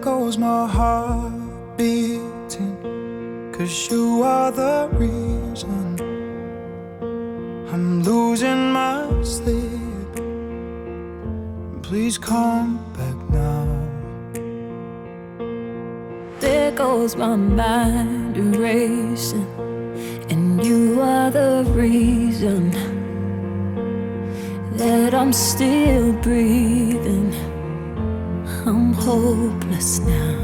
goes my heart beating. Cause you are the reason I'm losing my sleep. Please come back now. There goes my mind erasing, and you are the reason that I'm still breathing. I'm hopeless now.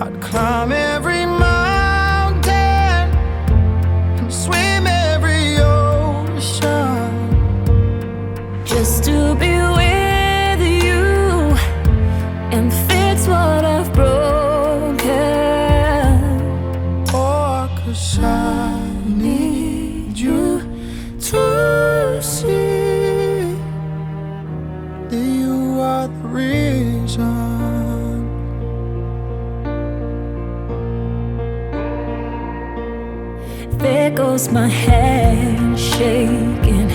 I'd climb every mountain and swim every ocean. just to be with you and There goes my hand shaking,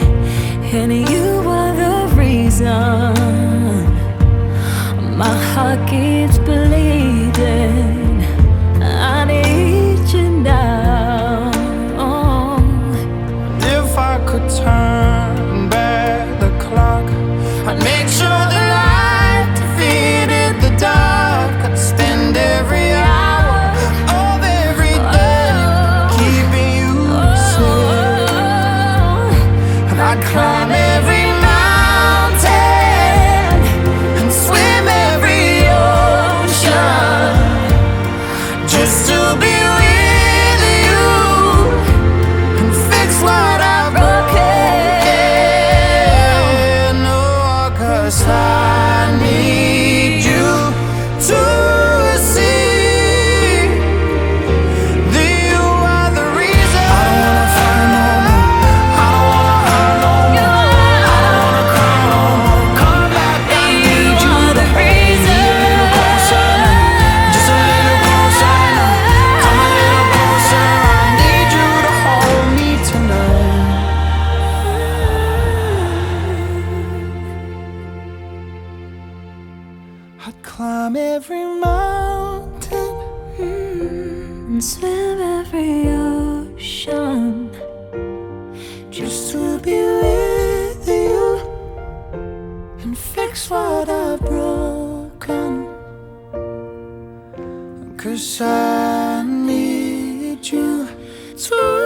and you are the reason. My heart keeps bleeding. i climb every mountain and swim every ocean just to be with you and fix what I've broken. No, I'd climb every mountain mm, and swim every ocean just to be with you and fix what I've broken. Cause I need you to.